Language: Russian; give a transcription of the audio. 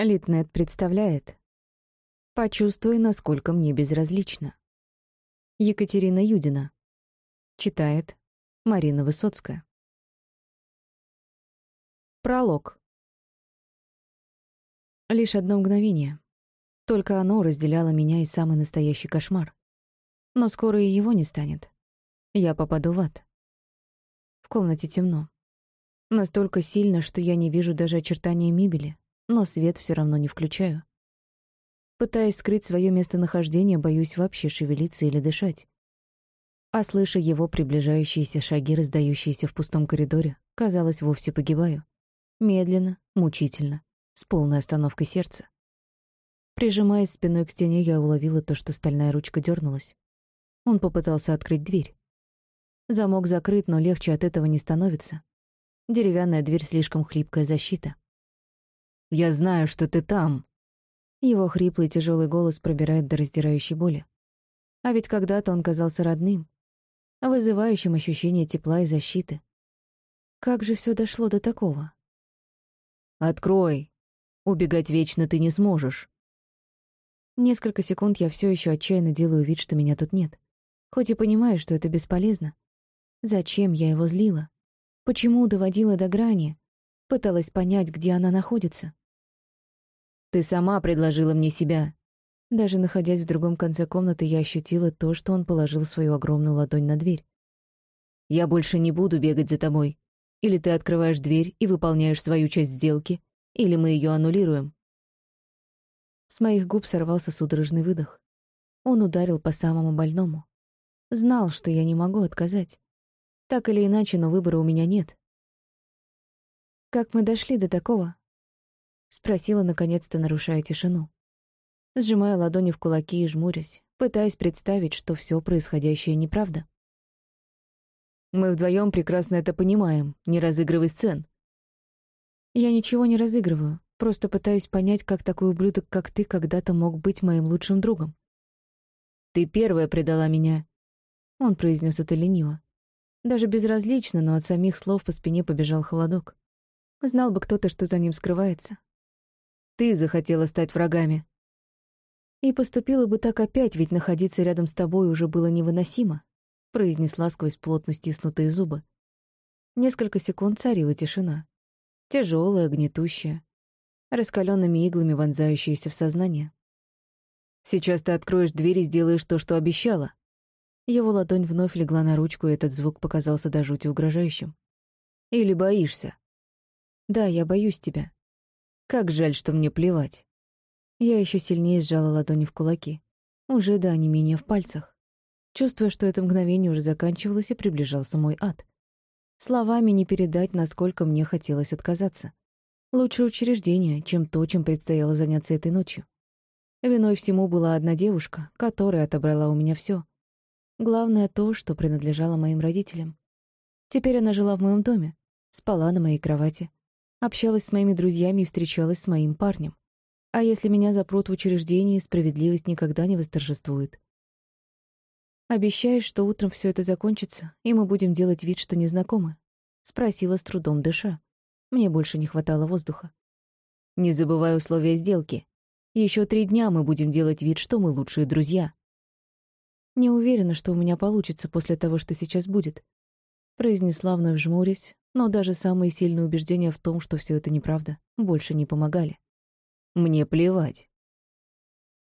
Литнет представляет. Почувствуй, насколько мне безразлично. Екатерина Юдина. Читает Марина Высоцкая. Пролог. Лишь одно мгновение. Только оно разделяло меня и самый настоящий кошмар. Но скоро и его не станет. Я попаду в ад. В комнате темно. Настолько сильно, что я не вижу даже очертания мебели, но свет все равно не включаю. Пытаясь скрыть свое местонахождение, боюсь вообще шевелиться или дышать. А слыша его приближающиеся шаги, раздающиеся в пустом коридоре, казалось, вовсе погибаю. Медленно, мучительно, с полной остановкой сердца. Прижимаясь спиной к стене, я уловила то, что стальная ручка дернулась. Он попытался открыть дверь. Замок закрыт, но легче от этого не становится. Деревянная дверь слишком хлипкая защита. Я знаю, что ты там. Его хриплый тяжелый голос пробирает до раздирающей боли. А ведь когда-то он казался родным, вызывающим ощущение тепла и защиты. Как же все дошло до такого? Открой. Убегать вечно ты не сможешь. Несколько секунд я все еще отчаянно делаю вид, что меня тут нет. Хоть и понимаю, что это бесполезно. Зачем я его злила? Почему доводила до грани? Пыталась понять, где она находится. Ты сама предложила мне себя. Даже находясь в другом конце комнаты, я ощутила то, что он положил свою огромную ладонь на дверь. Я больше не буду бегать за тобой. Или ты открываешь дверь и выполняешь свою часть сделки, или мы ее аннулируем. С моих губ сорвался судорожный выдох. Он ударил по самому больному. Знал, что я не могу отказать. Так или иначе, но выбора у меня нет. «Как мы дошли до такого?» — спросила, наконец-то нарушая тишину. Сжимая ладони в кулаки и жмурясь, пытаясь представить, что все происходящее неправда. «Мы вдвоем прекрасно это понимаем, не разыгрывай сцен». «Я ничего не разыгрываю, просто пытаюсь понять, как такой ублюдок, как ты, когда-то мог быть моим лучшим другом». «Ты первая предала меня», — он произнес это лениво. Даже безразлично, но от самих слов по спине побежал холодок. Знал бы кто-то, что за ним скрывается. Ты захотела стать врагами. И поступила бы так опять, ведь находиться рядом с тобой уже было невыносимо, произнесла сквозь плотно стиснутые зубы. Несколько секунд царила тишина. Тяжелая, гнетущая, раскаленными иглами вонзающаяся в сознание. Сейчас ты откроешь дверь и сделаешь то, что обещала. Его ладонь вновь легла на ручку, и этот звук показался до жути угрожающим. Или боишься? Да, я боюсь тебя. Как жаль, что мне плевать. Я еще сильнее сжала ладони в кулаки. Уже до онемения в пальцах. Чувствуя, что это мгновение уже заканчивалось и приближался мой ад. Словами не передать, насколько мне хотелось отказаться. Лучше учреждение, чем то, чем предстояло заняться этой ночью. Виной всему была одна девушка, которая отобрала у меня все. Главное то, что принадлежало моим родителям. Теперь она жила в моем доме, спала на моей кровати, Общалась с моими друзьями и встречалась с моим парнем. А если меня запрут в учреждении, справедливость никогда не восторжествует. «Обещаешь, что утром все это закончится, и мы будем делать вид, что незнакомы?» — спросила с трудом дыша. Мне больше не хватало воздуха. «Не забывай условия сделки. Еще три дня мы будем делать вид, что мы лучшие друзья». «Не уверена, что у меня получится после того, что сейчас будет», — произнесла вновь жмурясь, но даже самые сильные убеждения в том, что все это неправда, больше не помогали. «Мне плевать.